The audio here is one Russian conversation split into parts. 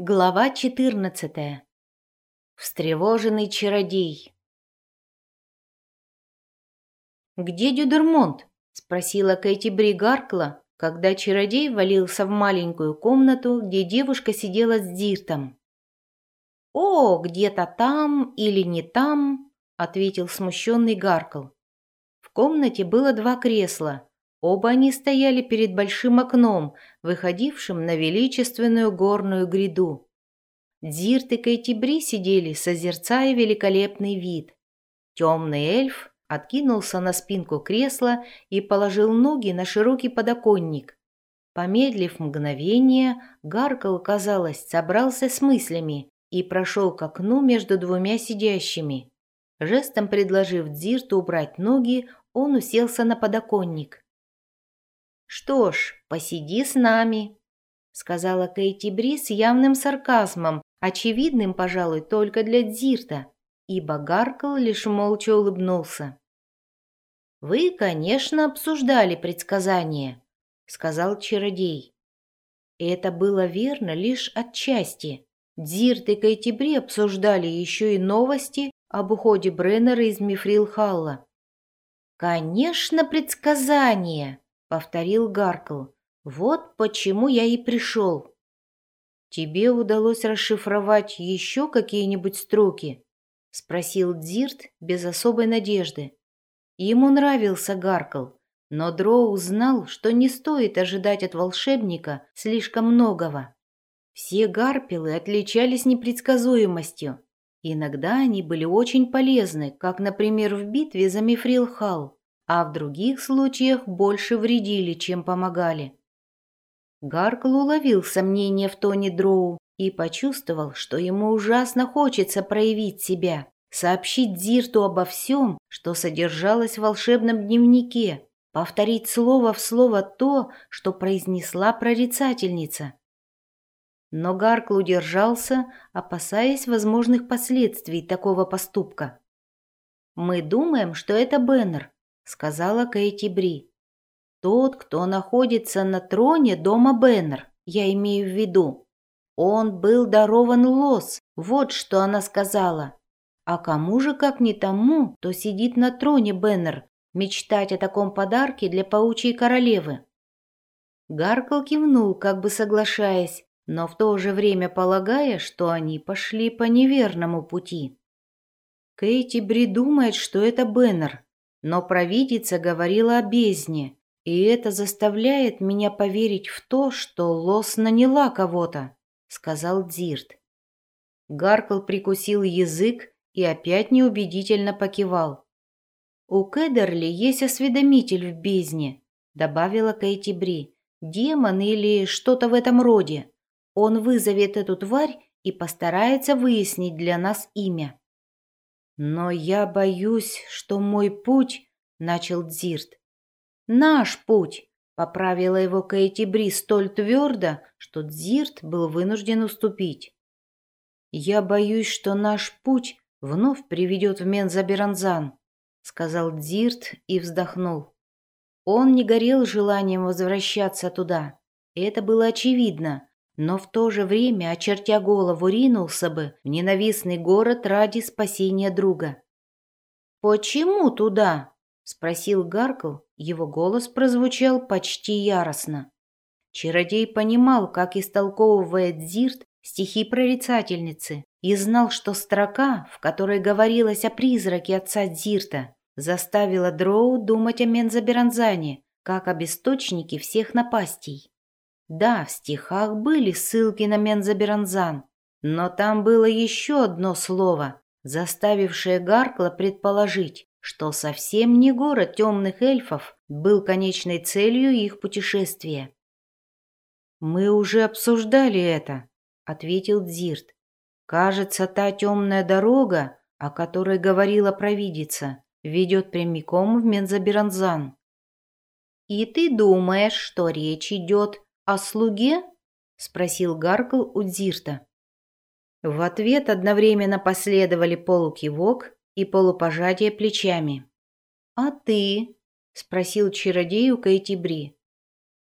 Глава 14. Встревоженный чародей. «Где Дюдермонт?» — спросила Кэти Бригаркла, когда чародей валился в маленькую комнату, где девушка сидела с Диртом. «О, где-то там или не там», — ответил смущенный Гаркл. В комнате было два кресла, Оба они стояли перед большим окном, выходившим на величественную горную гряду. Дзирт и Кайтибри сидели, созерцая великолепный вид. Темный эльф откинулся на спинку кресла и положил ноги на широкий подоконник. Помедлив мгновение, Гаркл, казалось, собрался с мыслями и прошел к окну между двумя сидящими. Жестом предложив Дзирту убрать ноги, он уселся на подоконник. «Что ж, посиди с нами», — сказала Кейти Бри с явным сарказмом, очевидным, пожалуй, только для Дзирта, ибо Гаркл лишь молча улыбнулся. «Вы, конечно, обсуждали предсказания», — сказал чародей. И это было верно лишь отчасти. Дзирт и Кейтибри обсуждали еще и новости об уходе Бреннера из Мифрилхалла. «Конечно, предсказания!» — повторил Гаркл. «Вот почему я и пришел». «Тебе удалось расшифровать еще какие-нибудь строки?» — спросил Дзирт без особой надежды. Ему нравился Гаркл, но Дроу знал, что не стоит ожидать от волшебника слишком многого. Все гарпилы отличались непредсказуемостью. Иногда они были очень полезны, как, например, в битве за Мифрилхал а в других случаях больше вредили, чем помогали. Гаркл уловил сомнение в тоне Дроу и почувствовал, что ему ужасно хочется проявить себя, сообщить Дзирту обо всем, что содержалось в волшебном дневнике, повторить слово в слово то, что произнесла прорицательница. Но Гаркл удержался, опасаясь возможных последствий такого поступка. «Мы думаем, что это Беннер», сказала Кейти Бри. Тот, кто находится на троне дома Беннер, я имею в виду. Он был дарован лос, вот что она сказала. А кому же, как не тому, кто сидит на троне Беннер, мечтать о таком подарке для паучьей королевы? Гаркл кивнул, как бы соглашаясь, но в то же время полагая, что они пошли по неверному пути. Кейти Бри думает, что это Беннер, но провидица говорила о бездне, и это заставляет меня поверить в то, что Лос наняла кого-то, сказал Дзирт. Гаркл прикусил язык и опять неубедительно покивал. «У Кедерли есть осведомитель в бездне», — добавила Кейти Бри. «Демон или что-то в этом роде. Он вызовет эту тварь и постарается выяснить для нас имя». «Но я боюсь, что мой путь...» — начал Дзирт. «Наш путь!» — поправила его Кейти Бри столь твердо, что Дзирт был вынужден уступить. «Я боюсь, что наш путь вновь приведет в Мензаберанзан», — сказал Дзирт и вздохнул. Он не горел желанием возвращаться туда, это было очевидно, но в то же время, очертя голову, ринулся бы в ненавистный город ради спасения друга. «Почему туда?» — спросил Гаркл, его голос прозвучал почти яростно. Чародей понимал, как истолковывает Зирт стихи прорицательницы, и знал, что строка, в которой говорилось о призраке отца Дзирта, заставила Дроу думать о Мензаберанзане, как об источнике всех напастей. Да, в стихах были ссылки на Мензаберанзан, но там было еще одно слово, заставившее Гаркла предположить, что совсем не город темных эльфов был конечной целью их путешествия. «Мы уже обсуждали это», — ответил Дзирт. «Кажется, та темная дорога, о которой говорила провидица, ведет прямиком в Мензаберанзан». «И ты думаешь, что речь идет «О слуге?» — спросил Гаркл у Дзирта. В ответ одновременно последовали полукивок и полупожатие плечами. «А ты?» — спросил чародей у Кейти Бри.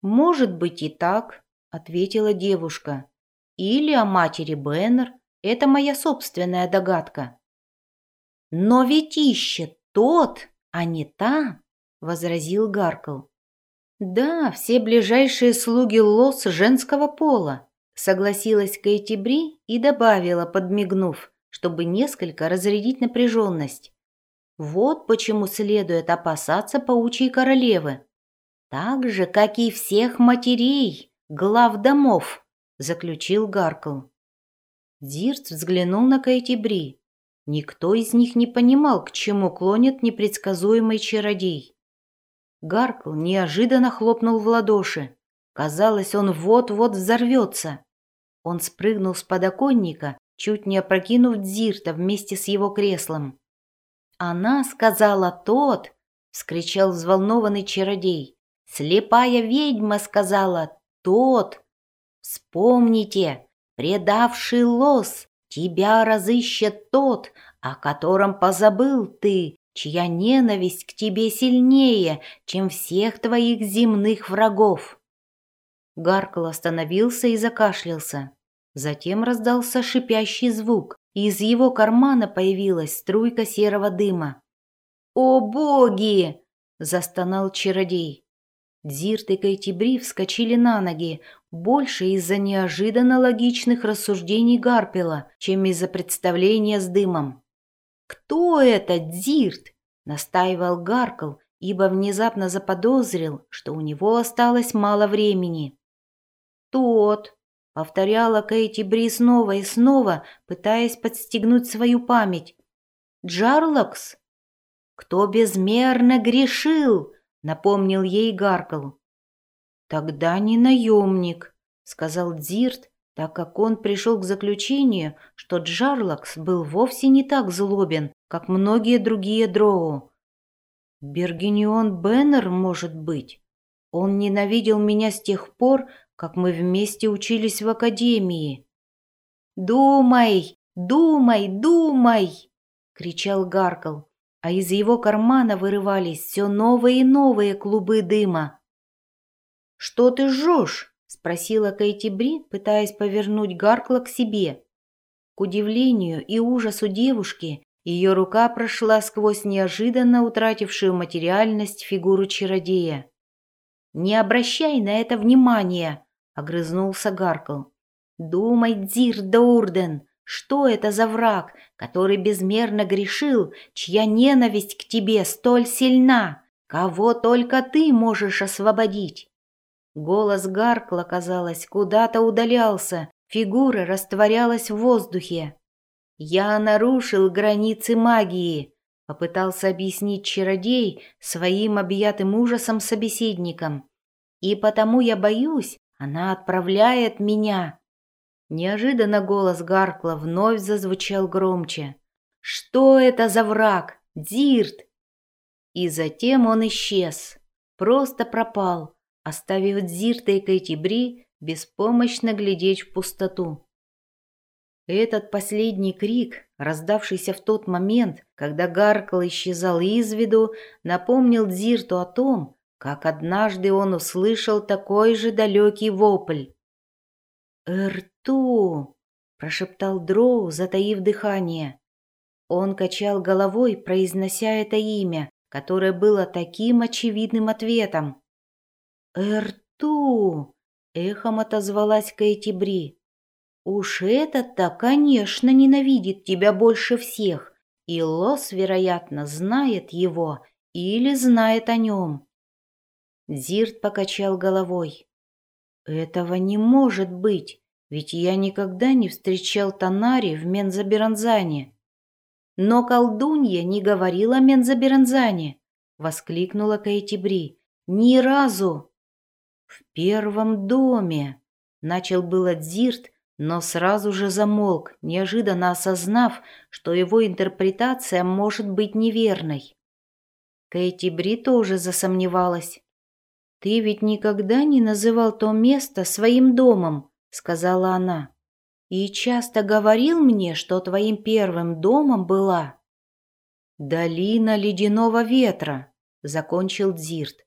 «Может быть и так», — ответила девушка. Или о матери Беннер. Это моя собственная догадка. Но ведь ищет тот, а не та, возразил Гаркл. Да, все ближайшие слуги Лос женского пола, согласилась Кэти Бри и добавила, подмигнув, чтобы несколько разрядить напряженность. Вот почему следует опасаться паучьей королевы. Так же, как и всех матерей, глав домов, заключил Гаркл. Дирт взглянул на Кэти Бри. Никто из них не понимал, к чему клонит непредсказуемый чародей. Гаркл неожиданно хлопнул в ладоши. Казалось, он вот-вот взорвется. Он спрыгнул с подоконника, чуть не опрокинув Дзирта вместе с его креслом. «Она сказала тот!» — вскричал взволнованный чародей. «Слепая ведьма сказала тот!» «Вспомните, предавший лос, тебя разыщет тот, о котором позабыл ты, чья ненависть к тебе сильнее, чем всех твоих земных врагов». Гаркл остановился и закашлялся. Затем раздался шипящий звук, и из его кармана появилась струйка серого дыма. «О боги!» – застонал чародей. Дзирт и Кайтибри вскочили на ноги, больше из-за неожиданно логичных рассуждений Гарпела, чем из-за представления с дымом. «Кто это, Дзирт?» — настаивал Гаркл, ибо внезапно заподозрил, что у него осталось мало времени. «Тот», — повторяла Кейти Бри снова и снова, пытаясь подстегнуть свою память. «Джарлокс? Кто безмерно грешил?» — напомнил ей Гаркл. «Тогда не наемник», — сказал Дзирт, так как он пришел к заключению, что Джарлакс был вовсе не так злобен, как многие другие дроу. Бергенион Беннер, может быть. Он ненавидел меня с тех пор, как мы вместе учились в академии. «Думай, думай, думай!» — кричал Гаркл, а из его кармана вырывались все новые и новые клубы дыма. «Что ты жжешь?» — спросила Кэти Бри, пытаясь повернуть Гаркла к себе. К удивлению и ужасу девушки, ее рука прошла сквозь неожиданно утратившую материальность фигуру чародея. «Не обращай на это внимания!» — огрызнулся Гаркл. «Думай, Дзир Даурден, что это за враг, который безмерно грешил, чья ненависть к тебе столь сильна? Кого только ты можешь освободить?» Голос Гаркла, казалось, куда-то удалялся, фигура растворялась в воздухе. «Я нарушил границы магии», — попытался объяснить чародей своим объятым ужасом собеседникам. «И потому я боюсь, она отправляет меня». Неожиданно голос Гаркла вновь зазвучал громче. «Что это за враг? Дирт!» И затем он исчез, просто пропал, оставив Дзирта и Кайтибри беспомощно глядеть в пустоту. Этот последний крик, раздавшийся в тот момент, когда Гаркл исчезал из виду, напомнил Дзирту о том, как однажды он услышал такой же далекий вопль. «Эрту!» – прошептал Дроу, затаив дыхание. Он качал головой, произнося это имя, которое было таким очевидным ответом. «Эрту!» — эхом отозвалась Кэти Бри. «Уж этот-то, конечно, ненавидит тебя больше всех, и Лос, вероятно, знает его или знает о нем». Зирт покачал головой. «Этого не может быть, ведь я никогда не встречал Танари в Мензаберанзане». «Но колдунья не говорила о Мензаберанзане!» — воскликнула Кэти Бри. «Ни разу!» «В первом доме!» — начал было Дзирт, но сразу же замолк, неожиданно осознав, что его интерпретация может быть неверной. Кэти Бри тоже засомневалась. «Ты ведь никогда не называл то место своим домом», — сказала она. «И часто говорил мне, что твоим первым домом была...» «Долина ледяного ветра», — закончил Дзирт.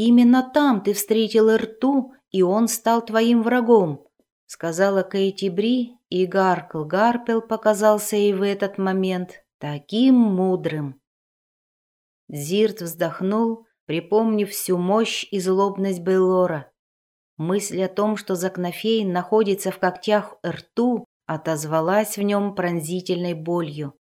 Именно там ты встретил Ирту, и он стал твоим врагом. сказала Кейти Бри, и Гаркл Гарпел показался ей в этот момент таким мудрым. Зирт вздохнул, припомнив всю мощь и злобность Бейлора. Мысль о том, что Закнофейн находится в когтях рту, отозвалась в нем пронзительной болью.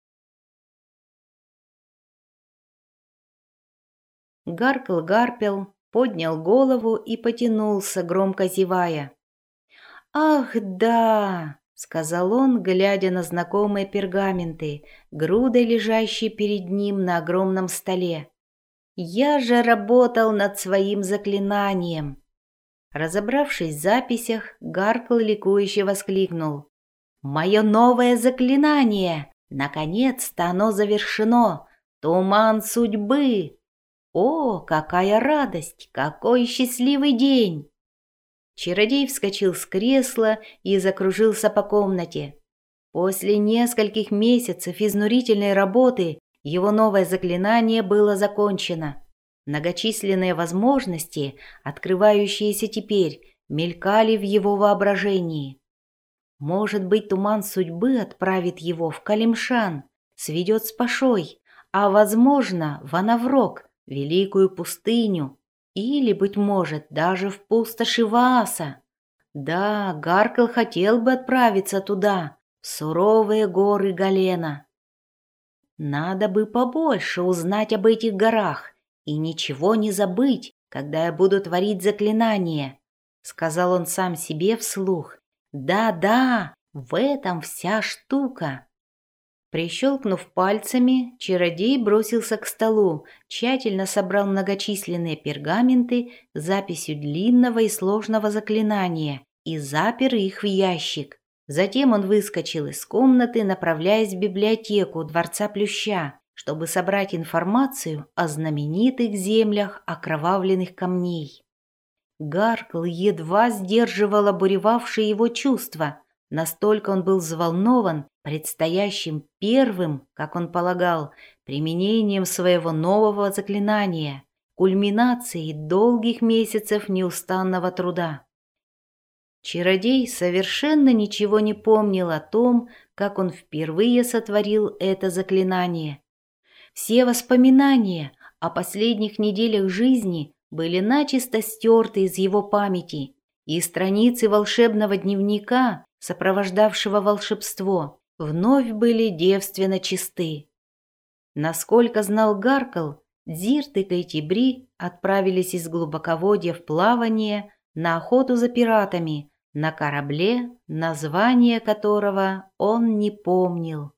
Гаркл Гарпел поднял голову и потянулся, громко зевая. «Ах, да!» — сказал он, глядя на знакомые пергаменты, грудой лежащие перед ним на огромном столе. «Я же работал над своим заклинанием!» Разобравшись в записях, Гаркл ликующе воскликнул. «Мое новое заклинание! Наконец-то оно завершено! Туман судьбы! О, какая радость! Какой счастливый день!» Чародей вскочил с кресла и закружился по комнате. После нескольких месяцев изнурительной работы его новое заклинание было закончено. Многочисленные возможности, открывающиеся теперь, мелькали в его воображении. Может быть, туман судьбы отправит его в Калимшан, сведет с Пашой, а, возможно, в Анаврок, великую пустыню, или, быть может, даже в пустоши Вааса. Да, Гаркл хотел бы отправиться туда, в суровые горы Галена. Надо бы побольше узнать об этих горах и ничего не забыть, когда я буду творить заклинание, сказал он сам себе вслух. Да-да, в этом вся штука. Прищелкнув пальцами, чародей бросился к столу, тщательно собрал многочисленные пергаменты с записью длинного и сложного заклинания и запер их в ящик. Затем он выскочил из комнаты, направляясь в библиотеку Дворца Плюща, чтобы собрать информацию о знаменитых землях окровавленных камней. Гаркл едва сдерживал обуревавшие его чувства, настолько он был взволнован предстоящим первым, как он полагал, применением своего нового заклинания, кульминацией долгих месяцев неустанного труда. Чародей совершенно ничего не помнил о том, как он впервые сотворил это заклинание. Все воспоминания о последних неделях жизни были начисто стерты из его памяти, и страницы волшебного дневника, сопровождавшего волшебство, вновь были девственно чисты. Насколько знал Гаркл, Дзирт и Кайтибри отправились из глубоководья в плавание на охоту за пиратами на корабле, название которого он не помнил.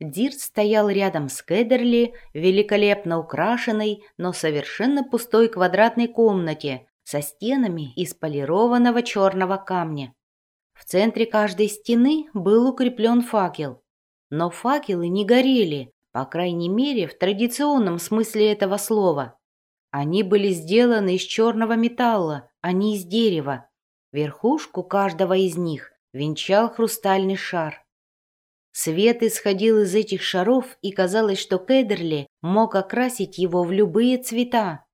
Дирт стоял рядом с Кедерли, великолепно украшенной, но совершенно пустой квадратной комнате, со стенами из полированного черного камня. В центре каждой стены был укреплен факел. Но факелы не горели, по крайней мере, в традиционном смысле этого слова. Они были сделаны из черного металла, а не из дерева. Верхушку каждого из них венчал хрустальный шар. Свет исходил из этих шаров, и казалось, что Кедерли мог окрасить его в любые цвета.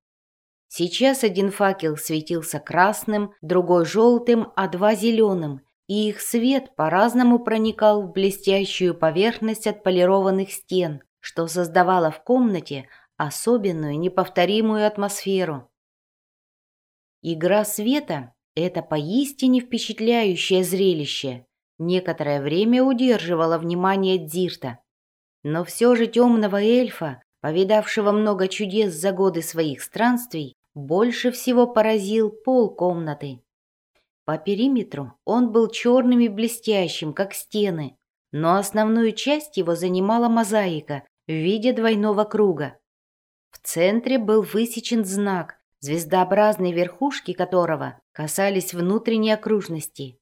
Сейчас один факел светился красным, другой желтым, а два зеленым, и их свет по-разному проникал в блестящую поверхность отполированных стен, что создавало в комнате особенную неповторимую атмосферу. Игра света – это поистине впечатляющее зрелище. Некоторое время удерживало внимание Дзирта. Но все же темного эльфа, повидавшего много чудес за годы своих странствий, больше всего поразил пол комнаты. По периметру он был черным и блестящим, как стены, но основную часть его занимала мозаика в виде двойного круга. В центре был высечен знак, звездообразные верхушки которого касались внутренней окружности.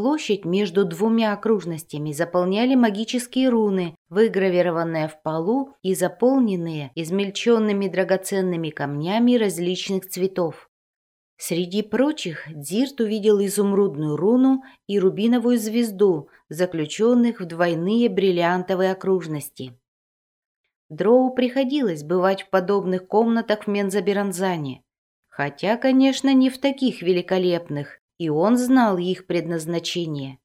Площадь между двумя окружностями заполняли магические руны, выгравированные в полу и заполненные измельченными драгоценными камнями различных цветов. Среди прочих Дзирт увидел изумрудную руну и рубиновую звезду, заключенных в двойные бриллиантовые окружности. Дроу приходилось бывать в подобных комнатах в Мензаберанзане. Хотя, конечно, не в таких великолепных, и он знал их предназначение.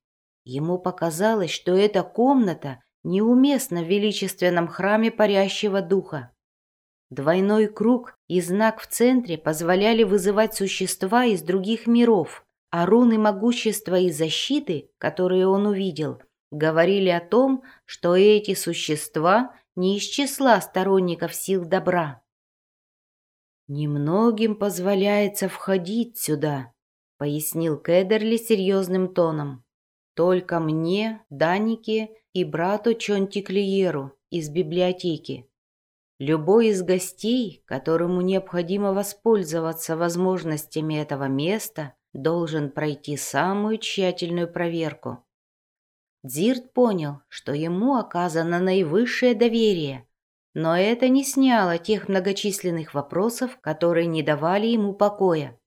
Ему показалось, что эта комната неуместна в величественном храме парящего духа. Двойной круг и знак в центре позволяли вызывать существа из других миров, а руны могущества и защиты, которые он увидел, говорили о том, что эти существа не из числа сторонников сил добра. «Немногим позволяется входить сюда», — пояснил Кедерли серьезным тоном. «Только мне, Данике и брату Чонтиклиеру из библиотеки. Любой из гостей, которому необходимо воспользоваться возможностями этого места, должен пройти самую тщательную проверку. Дзирт понял, что ему оказано наивысшее доверие, но это не сняло тех многочисленных вопросов, которые не давали ему покоя.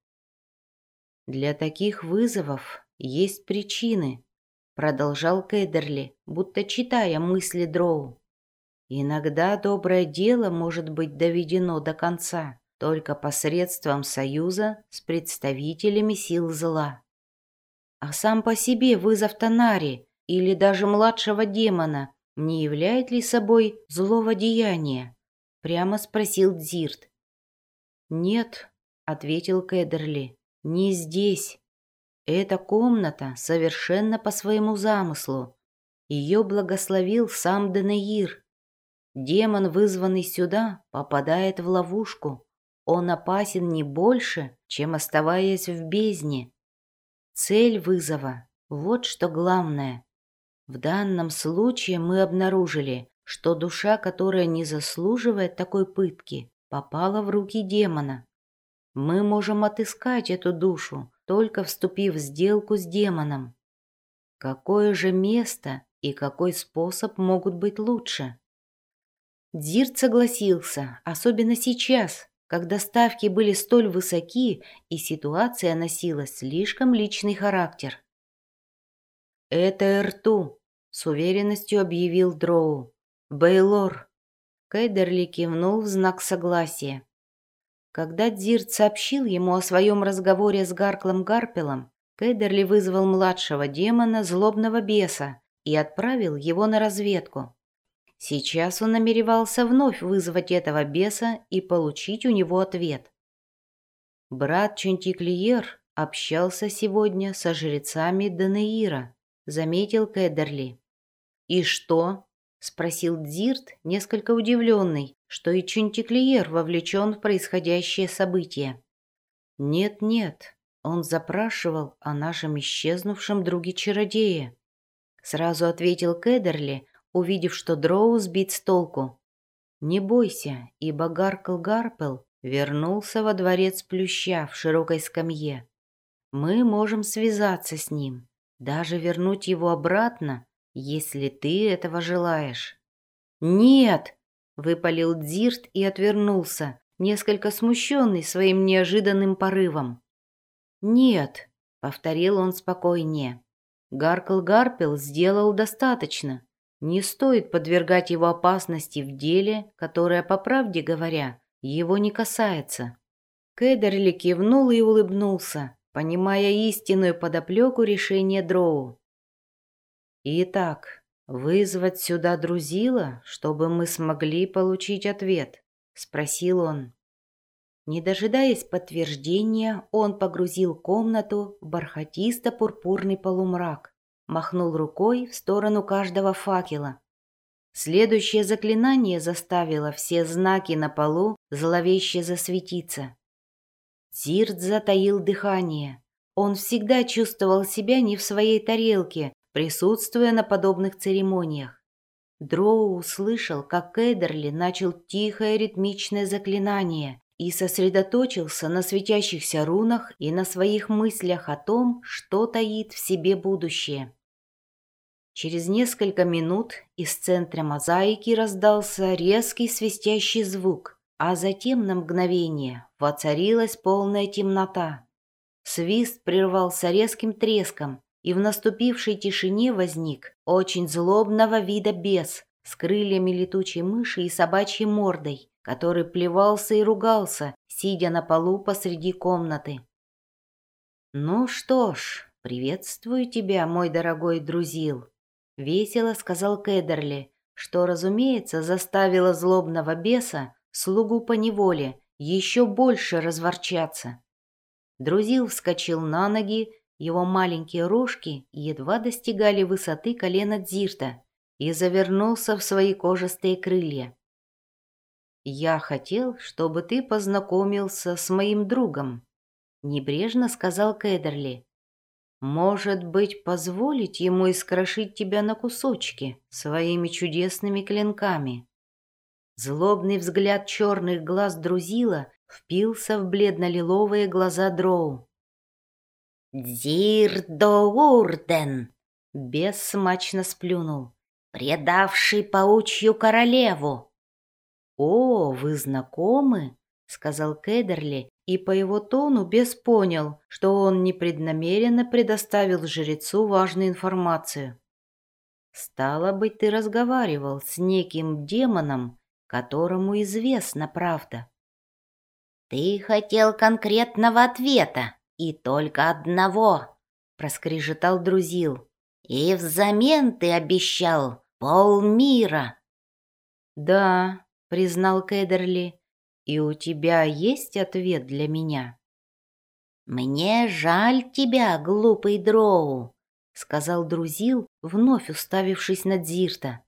«Для таких вызовов есть причины», — продолжал Кедерли, будто читая мысли Дроу. «Иногда доброе дело может быть доведено до конца только посредством союза с представителями сил зла. А сам по себе вызов Танари или даже младшего демона не являет ли собой злого деяния? Прямо спросил Дзирт. Нет, ответил Кедерли, не здесь. Эта комната совершенно по своему замыслу. Ее благословил сам Денеир. Демон, вызванный сюда, попадает в ловушку. Он опасен не больше, чем оставаясь в бездне. Цель вызова – вот что главное. В данном случае мы обнаружили, что душа, которая не заслуживает такой пытки, попала в руки демона. Мы можем отыскать эту душу, только вступив в сделку с демоном. Какое же место и какой способ могут быть лучше? Дзирт согласился, особенно сейчас, когда ставки были столь высоки и ситуация носила слишком личный характер. «Это Эрту», — с уверенностью объявил Дроу. «Бейлор». Кейдерли кивнул в знак согласия. Когда Дзирт сообщил ему о своем разговоре с Гарклом Гарпелом, Кейдерли вызвал младшего демона, злобного беса, и отправил его на разведку. Сейчас он намеревался вновь вызвать этого беса и получить у него ответ. Брат Чентиклиер общался сегодня со жрецами Данеира, заметил Кедерли. «И что?» – спросил Дзирт, несколько удивленный, что и Чунтиклиер вовлечен в происходящее событие. «Нет-нет, он запрашивал о нашем исчезнувшем друге-чародее», – сразу ответил Кедерли, увидев, что Дроу сбит с толку. «Не бойся, ибо Гаркл Гарпел вернулся во дворец Плюща в широкой скамье. Мы можем связаться с ним даже вернуть его обратно, если ты этого желаешь. Нет, выпалил Дзирт и отвернулся, несколько смущенный своим неожиданным порывом. Нет, повторил он спокойнее. Гаркл Гарпел сделал достаточно. Не стоит подвергать его опасности в деле, которое, по правде говоря, его не касается. Кедерли кивнул и улыбнулся, понимая истинную подоплеку решения Дроу. «Итак, вызвать сюда Друзила, чтобы мы смогли получить ответ?» — спросил он. Не дожидаясь подтверждения, он погрузил комнату в бархатисто-пурпурный полумрак, махнул рукой в сторону каждого факела. Следующее заклинание заставило все знаки на полу зловеще засветиться. Зирт затаил дыхание. Он всегда чувствовал себя не в своей тарелке, присутствуя на подобных церемониях. Дроу услышал, как Эдерли начал тихое ритмичное заклинание и сосредоточился на светящихся рунах и на своих мыслях о том, что таит в себе будущее. Через несколько минут из центра мозаики раздался резкий свистящий звук, а затем на мгновение воцарилась полная темнота. Свист прервался резким треском, и в наступившей тишине возник очень злобного вида бес с крыльями летучей мыши и собачьей мордой, который плевался и ругался, сидя на полу посреди комнаты. «Ну что ж, приветствую тебя, мой дорогой друзил», — весело сказал Кедерли, что, разумеется, заставило злобного беса, слугу по неволе, еще больше разворчаться. Друзил вскочил на ноги, его маленькие рожки едва достигали высоты колена Дзирта и завернулся в свои кожистые крылья. «Я хотел, чтобы ты познакомился с моим другом», — небрежно сказал Кедерли. «Может быть, позволить ему искрошить тебя на кусочки своими чудесными клинками?» Злобный взгляд черных глаз Друзила впился в бледно-лиловые глаза Дроу. «Дзирдоурден!» — бес смачно сплюнул. «Предавший паучью королеву!» «О, вы знакомы?» — сказал Кедерли, и по его тону бес понял, что он непреднамеренно предоставил жрецу важную информацию. «Стало быть, ты разговаривал с неким демоном, которому известна правда». «Ты хотел конкретного ответа и только одного», — проскрежетал Друзил. «И взамен ты обещал полмира». «Да», — признал Кедерли, — «и у тебя есть ответ для меня?» «Мне жаль тебя, глупый дроу», — сказал Друзил, вновь уставившись на Дзирта.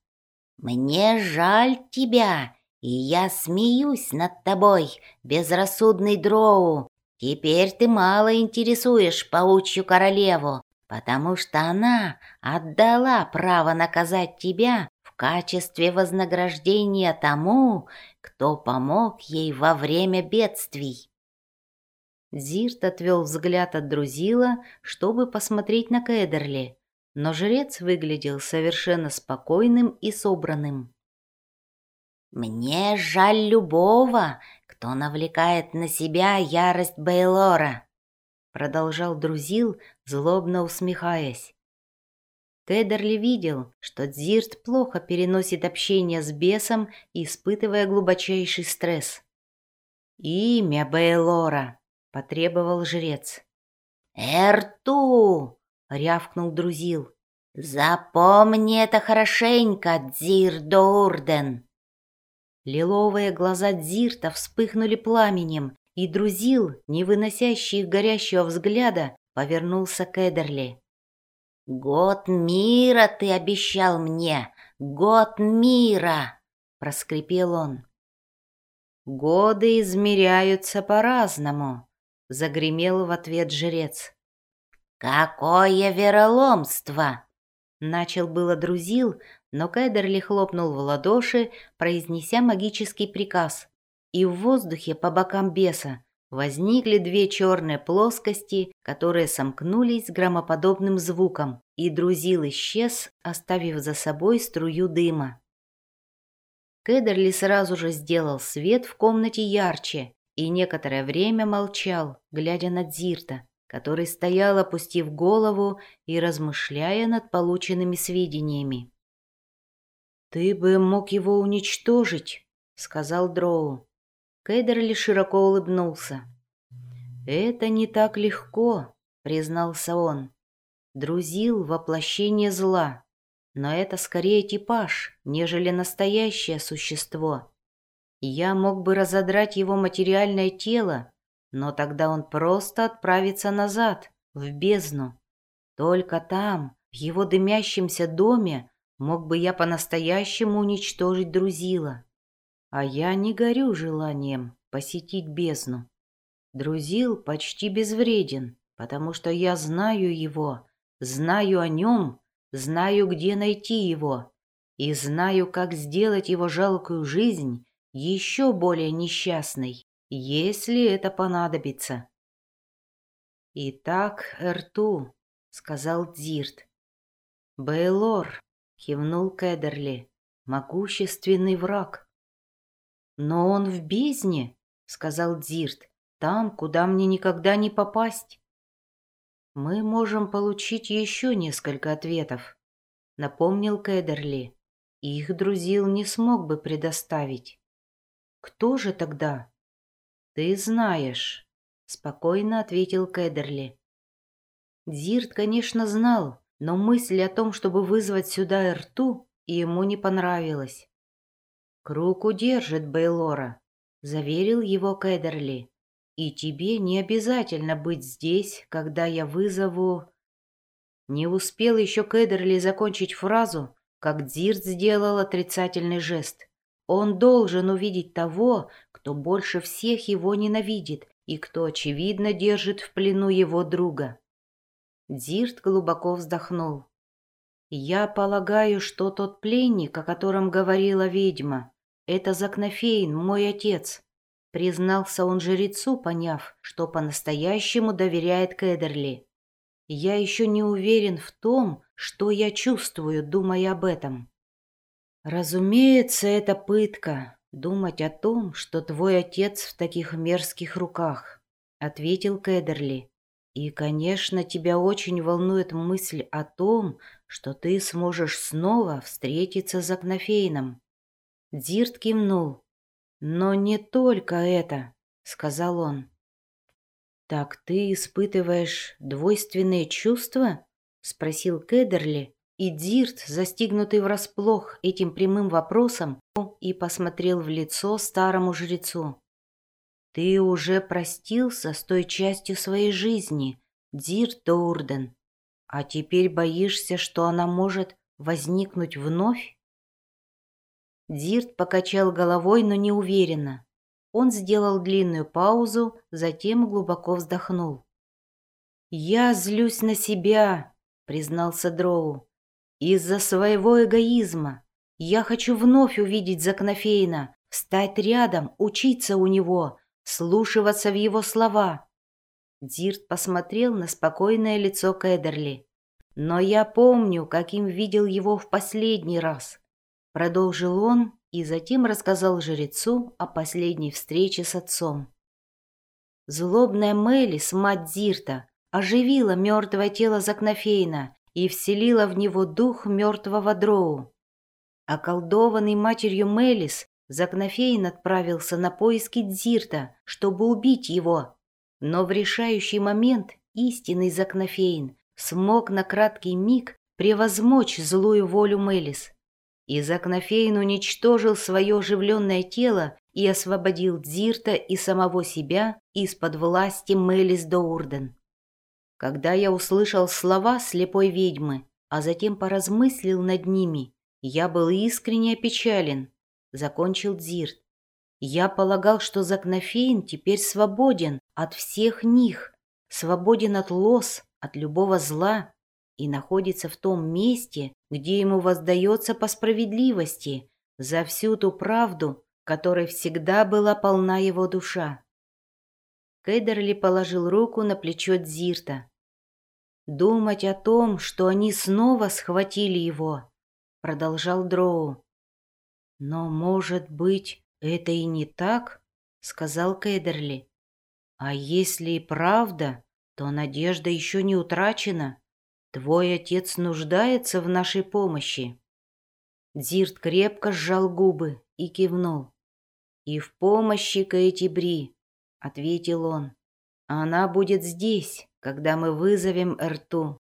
«Мне жаль тебя, и я смеюсь над тобой, безрассудный дроу. Теперь ты мало интересуешь паучью королеву, потому что она отдала право наказать тебя в качестве вознаграждения тому, кто помог ей во время бедствий. Зирт отвел взгляд от Друзила, чтобы посмотреть на Кедерли, но жрец выглядел совершенно спокойным и собранным. «Мне жаль любого, кто навлекает на себя ярость Бейлора», продолжал Друзил, злобно усмехаясь. Кедерли видел, что Дзирт плохо переносит общение с бесом, испытывая глубочайший стресс. «Имя Бейлора», — потребовал жрец. «Эрту!» — рявкнул Друзил. «Запомни это хорошенько, Дзир Доурден!» Лиловые глаза Дзирта вспыхнули пламенем, и Друзил, не выносящий горящего взгляда, повернулся к Эдерли. «Год мира ты обещал мне! Год мира!» — проскрипел он. «Годы измеряются по-разному», — загремел в ответ жрец. «Какое вероломство!» — начал было Друзил, но Кайдерли хлопнул в ладоши, произнеся магический приказ. И в воздухе по бокам беса Возникли две черные плоскости, которые сомкнулись громоподобным звуком, и друзил исчез, оставив за собой струю дыма. Кедерли сразу же сделал свет в комнате ярче и некоторое время молчал, глядя на Дзирта, который стоял, опустив голову и размышляя над полученными сведениями. «Ты бы мог его уничтожить», — сказал Дроу. Кейдерли широко улыбнулся. «Это не так легко», — признался он. «Друзил воплощение зла, но это скорее типаж, нежели настоящее существо. Я мог бы разодрать его материальное тело, но тогда он просто отправится назад, в бездну. Только там, в его дымящемся доме, мог бы я по-настоящему уничтожить Друзила. А я не горю желанием посетить бездну. Друзил почти безвреден, потому что я знаю его, знаю о нем, знаю, где найти его, и знаю, как сделать его жалкую жизнь еще более несчастной, если это понадобится. «Итак, Эрту», — сказал Дзирт. «Бейлор», — кивнул Кедерли, — «могущественный враг». «Но он в бездне», — сказал Дзирт, — «там, куда мне никогда не попасть». «Мы можем получить еще несколько ответов», — напомнил Кедерли. их друзил не смог бы предоставить. Кто же тогда? Ты знаешь, спокойно ответил Кедерли. Дзирт, конечно, знал, но мысль о том, чтобы вызвать сюда Эрту, ему не понравилась. «Круг удержит Бейлора», — заверил его Кедерли. «И тебе не обязательно быть здесь, когда я вызову...» Не успел еще Кедерли закончить фразу, как Дзирт сделал отрицательный жест. Он должен увидеть того, кто больше всех его ненавидит и кто, очевидно, держит в плену его друга. Дзирт глубоко вздохнул. «Я полагаю, что тот пленник, о котором говорила ведьма, это Закнофейн, мой отец», признался он жрецу, поняв, что по-настоящему доверяет Кедерли. «Я еще не уверен в том, что я чувствую, думая об этом». «Разумеется, это пытка, думать о том, что твой отец в таких мерзких руках», ответил Кедерли. И, конечно, тебя очень волнует мысль о том, что ты сможешь снова встретиться с Акнофейном. Дзирт кивнул. «Но не только это», — сказал он. «Так ты испытываешь двойственные чувства?» — спросил Кедерли, и Дзирт, застигнутый врасплох этим прямым вопросом, и посмотрел в лицо старому жрецу. Ты уже простился с той частью своей жизни, Дзирт До'Урден, а теперь боишься, что она может возникнуть вновь? Дзирт покачал головой, но не уверенно. Он сделал длинную паузу, затем глубоко вздохнул. «Я злюсь на себя», — признался Дроу. «Из-за своего эгоизма. Я хочу вновь увидеть Закнофейна, встать рядом, учиться у него, слушаться в его слова. Дирт посмотрел на спокойное лицо Кедерли. «Но я помню, каким видел его в последний раз», — продолжил он и затем рассказал жрецу о последней встрече с отцом. Злобная Мелис, мать Дирта, оживила мертвое тело Закнофейна и вселила в него дух мертвого Дроу. Околдованный матерью Мелис, Закнофейн отправился на поиски Дзирта, чтобы убить его. Но в решающий момент истинный Закнофейн смог на краткий миг превозмочь злую волю Мелис. И Закнофейн уничтожил свое оживленное тело и освободил Дзирта и самого себя из-под власти Мелис Доурден. Когда я услышал слова слепой ведьмы, а затем поразмыслил над ними, я был искренне опечален. — закончил Дзирт. «Я полагал, что Закнофейн теперь свободен от всех них, свободен от лос, от любого зла и находится в том месте, где ему воздается по справедливости за всю ту правду, которой всегда была полна его душа». Кэдерли положил руку на плечо Дзирта. «Думать о том, что они снова схватили его», — продолжал Дроу. «Но, может быть, это и не так?» — сказал Кедерли. «А если и правда, то надежда еще не утрачена. Твой отец нуждается в нашей помощи». Дзирт крепко сжал губы и кивнул. «И в помощи Кэти Бри», — ответил он. «Она будет здесь, когда мы вызовем Эрту».